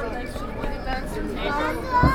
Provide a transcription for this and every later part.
town next to Woody Benson. Ah,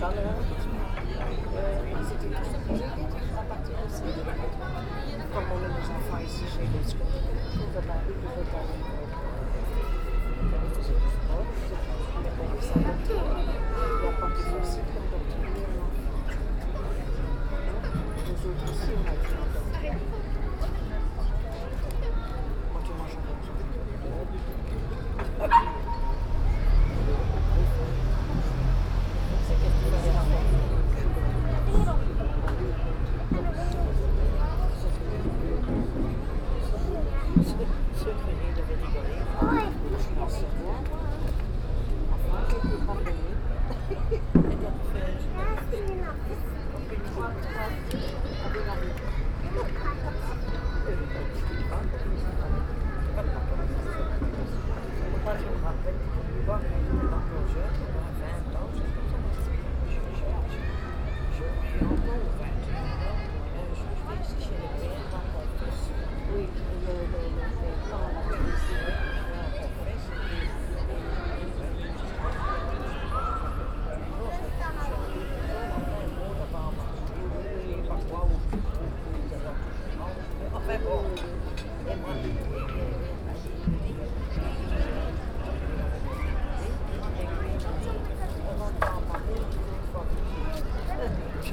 het kijken. Comme on est des enfants de de